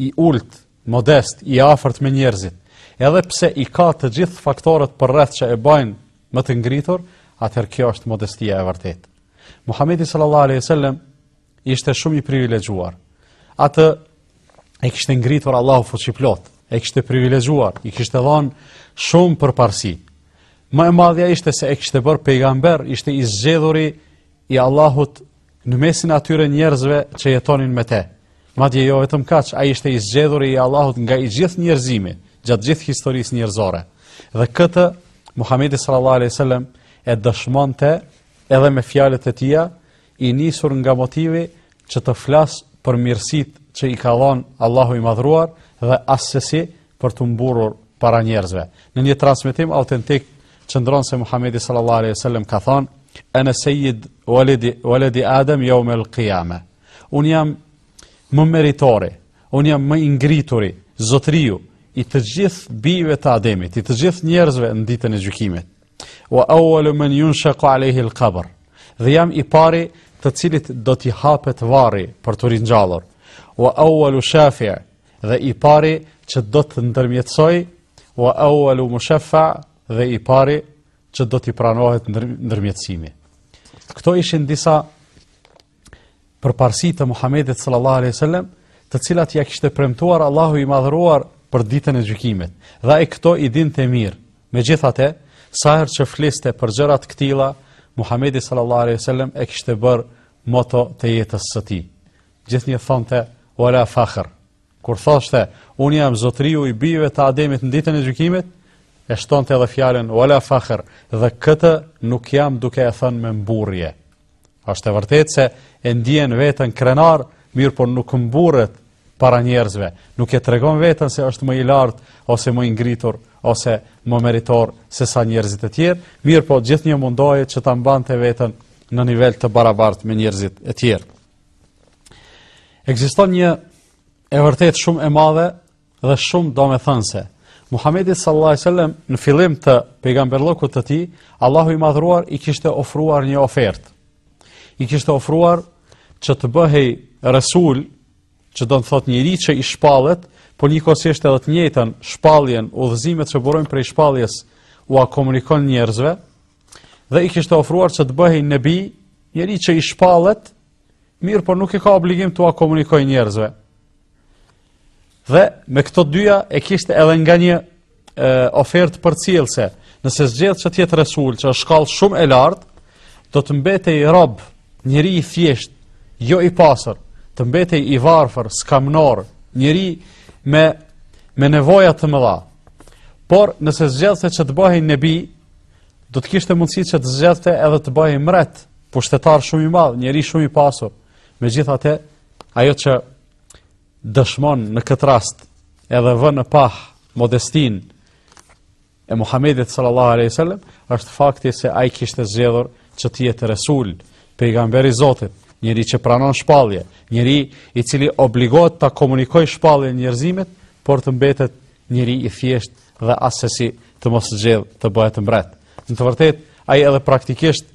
i ulët, modest, i afërt me njerëzit, edhe pse i ka të gjithë faktorët përreth që e bajnë më të ngritur, atëherë kjo është modestia e vërtetë. Muhamedi sallallahu aleyhi sallam ishte shumë i privilegjuar. Atë e kishte ngritur Allahu fuqiplotë, e kishte privilegjuar, i kishte dhënë shumë përparësi. Më e madhja ishte se e kishte bërë pejgamber, ishte i zgjedhuri i Allahut në mesin e atyre njerëzve që jetonin me te. Madje jo vetëm kaq, ai ishte i zgjedhuri i Allahut nga i gjithë njerëzimi, gjatë gjithë historisë njerëzore. Dhe këtë Muhamedi sallallahu alaihi wasallam e dëshmonte edhe me fjalët e tija, I nisur nga motivi që të flas për mirësitë që i ka dhënë Allahu i Madhruar dhe assesi për t'u mburrur para njerëzve. Në një transmetim autentik qëndron se Muhamedi sallallahu alaihi wasallam ka thënë: "Ana sayyid waladi Adam yawm al-qiyamah." Unë jam më meritori, unë jam më i ngrituri, zotëriu i të gjithë bijve të Ademit, i të gjithë njerëzve në ditën e gjykimit. Wa awwalu man yunshaqu alayhi al-qabr. Dhe jam i pari të cilit do t'i hapet varri për t'u ringjallur. Wa awwalu shafi' dhe i pari që do të ndërmjetësojë, wa awwalu mushaffa' dhe i pari që do t'i pranohet ndërmjetësimi. Këto ishin disa përparësi të Muhamedit sallallahu alaihi wasallam, të cilat ia kishte premtuar Allahu i madhëruar për ditën e gjykimit. Dhe ai këto i dinte mirë. Megjithatë, sa herë që fliste për gjëra të këtilla, Muhamedi sallallahu alaihi wasallam e kishte bërë moto të jetës së tij. Gjithnjë thonte wala fakhr, Kur thoshte, unë jam zotëriu i bijve të Ademit në ditën e gjykimit, e shtonte edhe fjalën wala fakhr dhe këtë nuk jam duke e thënë me mburrje. Është e vërtetë se e ndjen veten krenar, mirëpo nuk mburret para njerëzve, nuk e tregon veten se është më i lartë ose më i ngritur ose më meritor sesa njerëzit e tjerë, mirëpo gjithnjë mundohej që ta mbante veten në nivel të barabartë me njerëzit e tjerë. Ekziston një e vërtetë shumë e madhe dhe shumë domethënëse. Muhammedi sallallahu alaihi wasallam në fillim të pejgamberllëkut të tij, Allahu i madhruar i kishte ofruar një ofertë. I kishte ofruar që të bëhej resul, që do të thotë njeri që i shpallet, por njëkohësisht edhe të njëjtën shpalljen, udhëzimet që burojnë prej shpalljes ua komunikon njerëzve, Dhe i kishte ofruar që të bëhej nebi, njeri që i shpallet, mirëpo nuk e ka obligim t'ua komunikojë njerëzve. Dhe me këto dyja e kishte edhe nga një e, ofertë përcjellëse, nëse zgjedh që të jetë resul, që është shkallë shumë e lartë, do të mbetej rob, njeri i thjeshtë, jo i pasur, të mbetej i varfër, skamnor, njeri me, me nevoja të mëdha. Por nëse zgjedhte që të bëhej nebi, do të kishte mundësi që të zgjedhte edhe të bëhej mbret, pushtetar shumë i madh, njeri shumë i pasur. Megjithatë, ajo që dëshmon në këtë rast edhe vë në pah modestinë e Muhamedit sallallahu alaihi wasallam është fakti se ai kishte zgjedhur që të jetë resul, pejgamberi i Zotit, njeri që pranon shpallje, njeri i cili obligohet t'ia komunikojë shpalljen njerëzimit, por të mbetet njeri i thjeshtë dhe assesi të mos zgjedh të bëhet mbret. Në të vërtetë, ai edhe praktikisht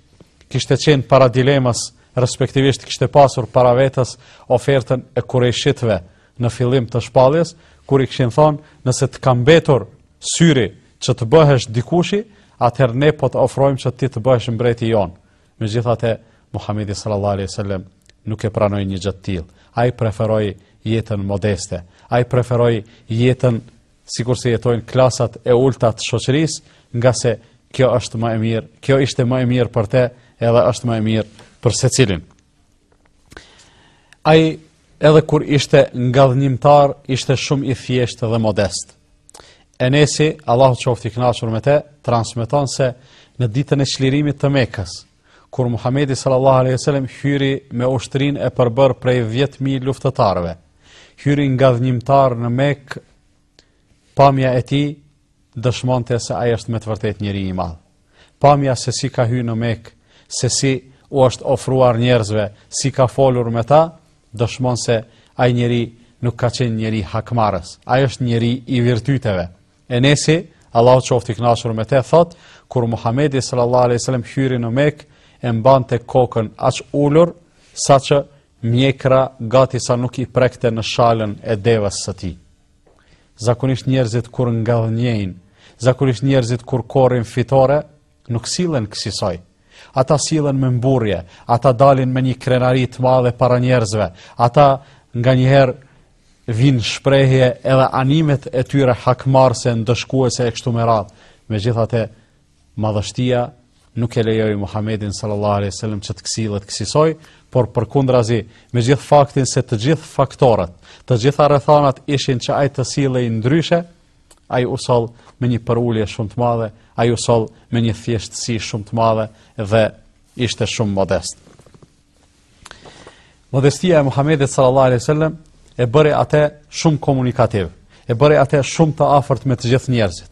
kishte qenë para dilemës, respektivisht kishte pasur para vetes ofertën e kurejshitëve në fillim të shpalljes, kur i kishin thënë, nëse të ka mbetur syri që të bëhesh dikushi, atëherë ne po të ofrojmë që ti të bëhesh mbreti jonë. Megjithatë, Muhamedi sallallahu alaihi wasallam nuk e pranoi një gjë të tillë. Ai preferoi jetën modeste. Ai preferoi jetën sikurse jetojnë klasat e ulta të shoqërisë, ngase kjo është më e mirë, kjo ishte më e mirë për te, edhe është më e mirë për secilin. Ai edhe kur ishte ngadhënjimtar, ishte shumë i thjeshtë dhe modest. Enesi, Allahu qoftë i kënaqur me te, transmeton se në ditën e çlirimit të Mekës, kur Muhamedi sallallahu alaihi wasallam hyri me ushtrinë e përbërë prej 10000 luftëtarëve, Hyri ngadhënjimtar në Mekë, pamja e tij dëshmonte se ai është me të vërtetë njeri i madh. Pamja se si ka hyrë në Mekë, se si u është ofruar njerëzve, si ka folur me ta, dëshmon se ai njeri nuk ka qenë njeri hakmarrës. Ai është njeri i virtyteve. Enesi, Allahu qoftë i kënaqur me te, thotë, kur Muhamedi sallallahu alaihi wasallam hyri në Mekë, e mbante kokën aq ulur, saqë mjekra gati sa nuk i prekte në shalën e devesë së tij. Zakonisht njerëzit kur ngadhënjejnë, zakonisht njerëzit kur korrin fitore, nuk sillen kësisoj. Ata sillen me mburrje, ata dalin me një krenari të madhe para njerëzve, ata nganjëherë vënë në shprehje edhe animet e tyre hakmarrëse, ndëshkuese e kështu me radhë. Megjithate, Madhështia nuk e lejoi Muhamedin sallallahu alejhi ve sellem që të sillet kësisoj, por përkundrazi, me gjithë faktin se të gjithë faktorët, të gjitha rrethanat ishin që ai të sillej ndryshe, ai u soll me një përulje shumë të madhe, ai u soll me një thjeshtësi shumë të madhe dhe ishte shumë modest. Modestia e Muhamedit sallallahu alaihi wasallam e bëri atë shumë komunikativ, e bëri atë shumë të afërt me të gjithë njerëzit.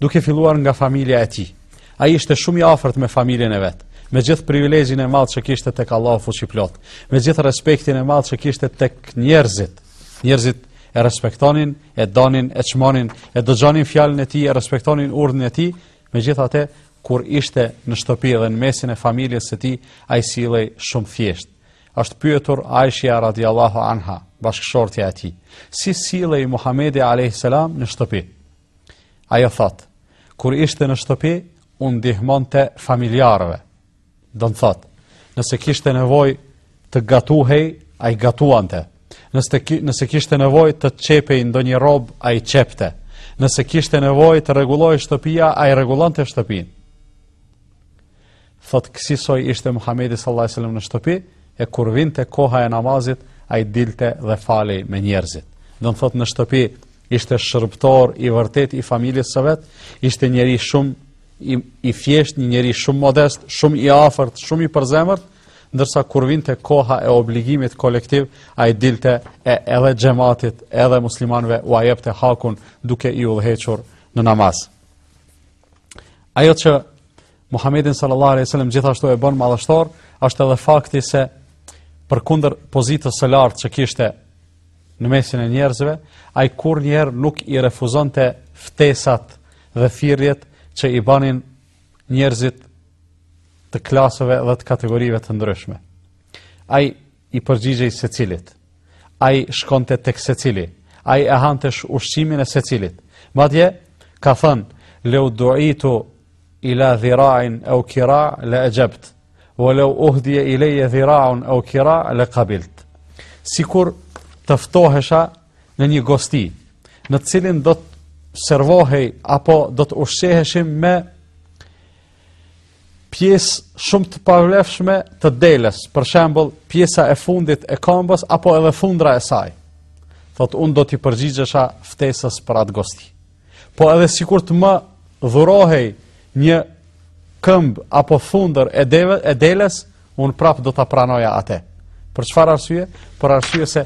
Duke filluar nga familja e tij. Ai ishte shumë i afërt me familjen e vet, me gjithë privilegjin e madh që kishte tek Allahu fuqiplot, me gjithë respektin e madh që kishte tek njerëzit. Njerëzit e respektonin, e donin, e çmonin, e dëgjonin fjalën e tij, e respektonin urdhrin e tij, Megjithatë, kur ishte në shtëpi dhe në mesin e familjes së tij, ai sillej shumë thjesht. Është pyetur Aisha radhiyallahu anha, bashkëshortja e tij, si sillej Muhamedi alejhi selam në shtëpi. Ajo thotë, kur ishte në shtëpi, u ndihmonte familjarëve. Do të thotë, nëse kishte nevojë të gatuhej, ai gatuante. Nëse nëse kishte nevojë të qepej ndonjë rrobë, ai qepte. Nëse kishte nevojë të rregullohej shtëpia, ai rregullonte shtëpinë. Thotë kësisoj ishte Muhamedi sallallahu alajhi wasallam në shtëpi, e kur vinte koha e namazit, ai dilte dhe falej me njerëzit. Do të thotë në shtëpi ishte shërbëtor i vërtetë i familjes së vet, ishte njeri shumë i i thjeshtë, një njeri shumë modest, shumë i afërt, shumë i përzemërt, ndërsa kur vinte koha e obligimit kolektiv, ai dilte e edhe xhamatit, edhe muslimanëve ua jepte hakun duke i udhëhequr në namaz. Ajo që Muhammedin sallallahu alaihi wasallam gjithashtu e bën madhështor, është edhe fakti se përkundër pozitës së lartë që kishte në mesin e njerëzve, ai kurrnjëherë nuk i refuzonte ftesat dhe thirjet që i banin njerëzit të klasëve dhe të kategorive të ndryshme. Ai i përgjigjej secilit, ai shkonte tek secili, ai e hante ushqimin e secilit. Madje, ka thënë, leu duitu ila dhira'in eu kira le exhebt, vëleu uhdje i leje dhira'un eu kira le kabilt. Sikur të ftohesha në një gosti, në të cilin do të servohej apo do të ushqeheshim me pjesë shumë të pavlefshme të deles, për shembull pjesa e fundit e kambës apo edhe thundra e saj. Thotë, unë do t'i përgjigjesha ftesës për atë gosti. Po edhe sikur të më dhurohej një këmbë apo thundër e deve, e deles, unë prapë do ta pranoja atë. Për çfarë arsye? Për arsye se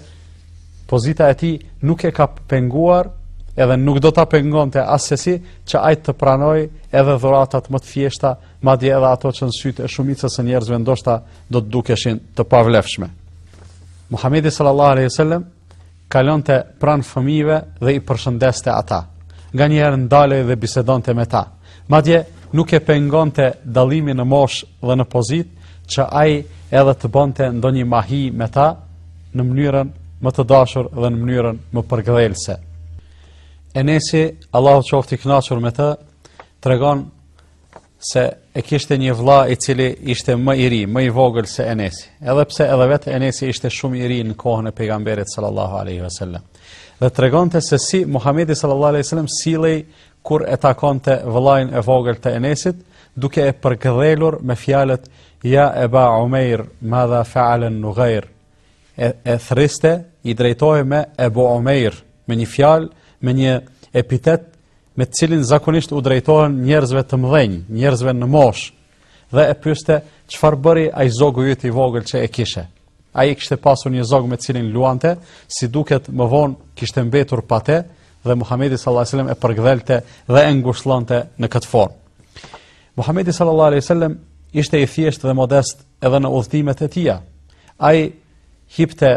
pozita e tij nuk e ka penguar edhe nuk do ta pengonte asesi që ai të pranojë edhe dhuratat më të thjeshta, madje edhe ato që në sytë e shumicës së njerëzve ndoshta do të dukeshin të pavlefshme. Muhamedi sallallahu alaihi wasallam kalonte pranë fëmijëve dhe i përshëndeste ata. Nganjëherë ndalej dhe bisedonte me ta. Madje, nuk e pengonte dallimi në moshë dhe në pozitë, që ai edhe të bonte ndonjë mahi me ta në mënyrën më të dashur dhe në mënyrën më përkëdhelëse. Enesi, Allahu qoftë i kënaqur me të, tregon se e kishte një vëlla i cili ishte më i ri, më i vogël se Enesi. Edhe pse edhe vetë Enesi ishte shumë i ri në kohën e pejgamberit sallallahu alaihi wasallam. Dhe tregonte se si Muhamedi sallallahu alaihi wasallam sillej kur e takonte vëllain e vogël të Enesit, duke e përkëdhelur me fjalët ja Eba Umair, madha fa'ala Nughair, e, e thirrte, i drejtohej me Ebu Omeir, me një fjalë, me një epitet me të cilin zakonisht u drejtohen njerëzve të mëdhenj, njerëzve në moshë. Dhe e pyeste, çfarë bëri ai zogu yt i vogël që e kishe? Ai kishte pasur një zog me të cilin luante, si duket më vonë kishte mbetur pa te dhe Muhamedi sallallahu alajhi wasallam e përgdhelte dhe e ngushëllonte në këtë formë. Muhamedi sallallahu alajhi wasallam ishte i thjeshtë dhe modest edhe në udhëtimet e tija. Ai hipte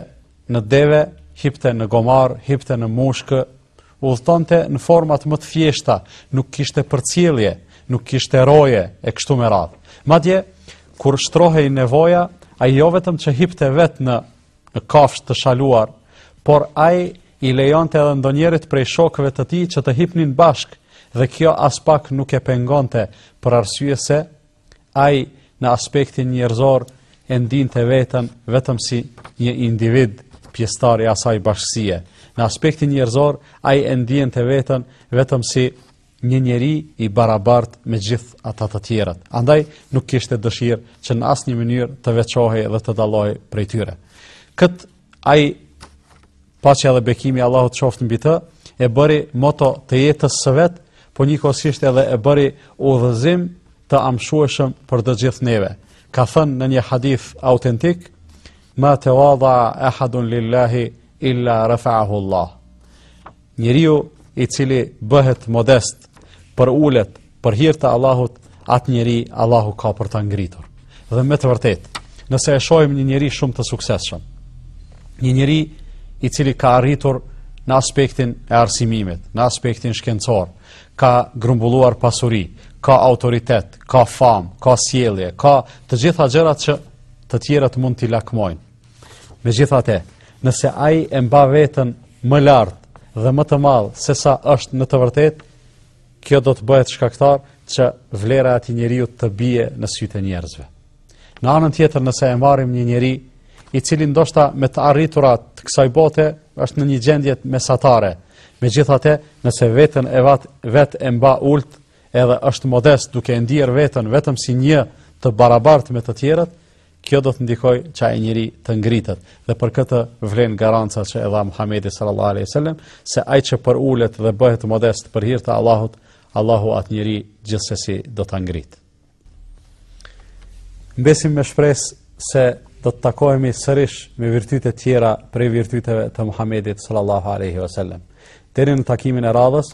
në deve, hipte në gomar, hipte në mushkë, udhëtonte në format më të thjeshta, nuk kishte përcjellje, nuk kishte roje e kështu me radhë. Madje kur shtrohej nevoja, ai jo vetëm që hipte vetë në në kafshë të shaluar, por ai i lejonte edhe ndonjërit prej shokëve të tij që të hipnin bashkë dhe kjo aspak nuk e pengonte për arsye se Ai në aspektin njerëzor e ndiente veten vetëm si një individ pjesëtar i asaj bashkësie. Në aspektin njerëzor ai e ndiente veten vetëm si një njeri i barabartë me gjithë ata të tjerët. Andaj nuk kishte dëshirë që në asnjë mënyrë të veçohej dhe të dallohej prej tyre. Këtë ai paqja dhe bekimi i Allahut qoftë mbi të, e bëri moto të jetës së vet, po njëkohësisht edhe e bëri udhëzim të amshueshëm për të gjithë neve. Ka thënë në një hadith autentik, "Ma tawadha ahadun lillahi illa rafa'ahu Allah." Njeriu i cili bëhet modest, përulet Për hir të Allahut, atë njeri Allahu ka për ta ngritur. Dhe me të vërtetë, nëse e shohim një njeri shumë të suksesshëm, një njeri i cili ka arritur në aspektin e arsimimit, në aspektin shkencor, ka grumbulluar pasuri, ka autoritet, ka famë, ka sjellje, ka të gjitha gjërat që të tjerët mund t'i lakmojnë. Megjithatë, nëse ai e mba veten më lart dhe më të madh se sa është në të vërtetë, Kjo do të bëhet shkaktar që vlera e atij njeriu të bie në sytë e njerëzve. Në anën tjetër, nëse e marrim një njeri i cili ndoshta me të arritura të kësaj bote është në një gjendje mesatare, megjithatë, nëse veten e vet e mba ult, edhe është modest duke e ndier veten vetëm si një të barabartë me të tjerët, Kjo do të ndikojë që ai njeri të ngritet dhe për këtë vlen garanca që e dha Muhammedi sallallahu aleyhi sallam se ai që përulet dhe bëhet modest për hir të Allahut, Allahu atë njeri gjithsesi do ta ngritë. Mbesim me shpresë se do të takohemi sërish me virtyte tjera prej virtyteve të Muhammedit sallallahu aleyhi sallam. Deri në takimin e radhës,